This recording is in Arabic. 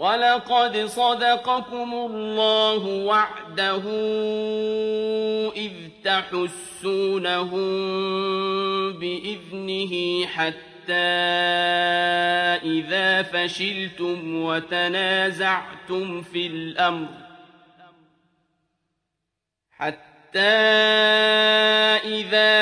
وَلَقَدْ صَدَقَكُمُ اللَّهُ وَعْدَهُ إِذْ تَحُسُّونَهُم بِإِذْنِهِ حَتَّىٰ إِذَا فَشِلْتُمْ وَتَنَازَعْتُمْ فِي الْأَمْرِ حتى